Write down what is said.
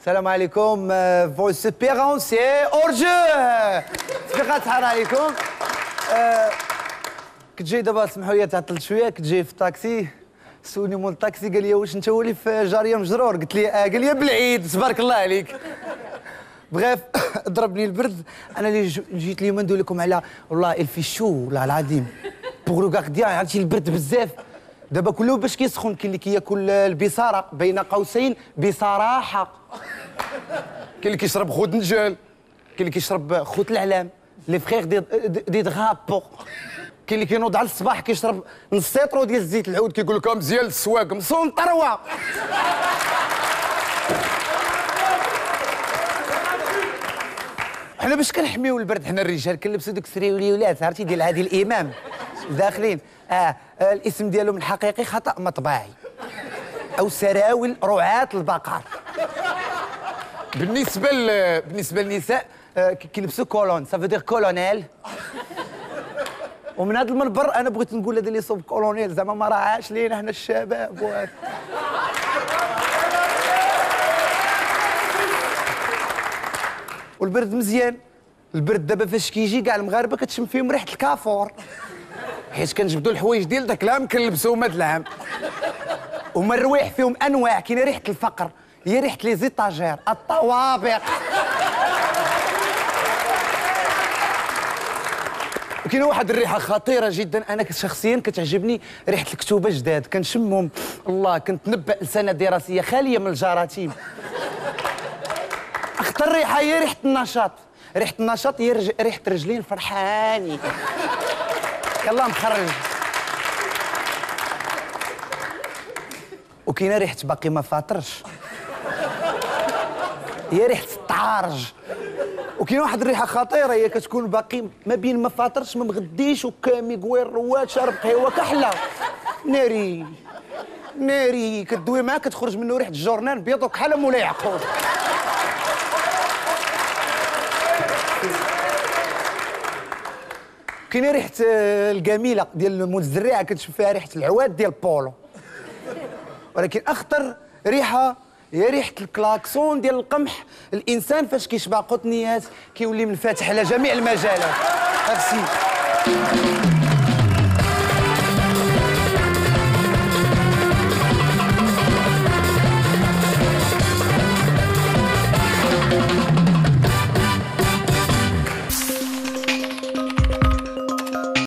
السلام عليكم. فو سوبيرونسي اورجو سبيقة تحر عليكم. آه، كنت جاي دابا سمحوا لي تعطلت شوية. كنت جاي في الطاكسي سولني مول الطاكسي قال لي واش انت ولي في جارية مجرور؟ قلت لي آه قال لي بالعيد. تبارك الله عليك. بغيف ضربني البرد. أنا اللي جيت اليوم ندوي لكم على والله الفي شو والله العظيم. بوغ لو ديال عرفتي البرد بزاف. دابا كله باش كيسخن كاين اللي كياكل البصارة بين قوسين بصراحة. كاين اللي كيشرب خود نجال كاين اللي كيشرب خوت العلام. لي فخيغ دي دي دغابو. كاين اللي كينوض على الصباح كيشرب نص سيطرو ديال الزيت العود كيقول لك مزيان السواق مصون طروة. حنا باش كنحميو البرد حنا الرجال كنلبسوا دوك السريوليولات عرفتي؟ ديال هذه الإمام. داخلين. آه, آه الاسم ديالهم الحقيقي خطأ مطبعي أو سراول رعاة البقر. بالنسبة ل... بالنسبة للنساء آه كيلبسوا collant. ça veut dire collant ومن هذا المنبر أنا بغيت نقول هذا اللي يصوب collant زعما ما راعاش لينا حنا الشباب. وهذا والبرد مزيان. البرد دابا فاش كيجي كاع المغاربة كتشم فيهم ريحة الكافور. حيت كنجبدوا الحوايج ديال داك العام كنلبسوهم هاد العام. وما الروايح فيهم أنواع. كاينة ريحة الفقر هي ريحة لي زيتاجير الطوابق. وكاينة واحد الريحة خطيرة جدا. أنا شخصيا كتعجبني ريحة الكتوبة جداد. كنشمهم. الله كنت نبأ لسنة دراسية خالية من الجراثيم. اخطر ريحه هي ريحة النشاط. ريحة النشاط هي. ريحة رجلين فرحاني يلا مخرج وكاينة ريحة باقي ما فاطرش هي ريحة الطعارج. وكاين واحد الريحة خطيرة هي كتكون باقي ما بين ما فاطرش ما مغديش وكامي قوير رواد شارب قهوة كحلة. ناري. ناري. كدوي معاه كتخرج منه ريحة الجورنال بيض وكحلة مولاي يعقوب. كاينة ريحه آه، الجميله ديال المزرعه كتشوف فيها ريحه العواد ديال بولو. ولكن أخطر ريحة هي ريحة الكلاكسون ديال القمح. الإنسان فاش كيشبع قطنيات كيولي منفتح على جميع المجالات. هاكسي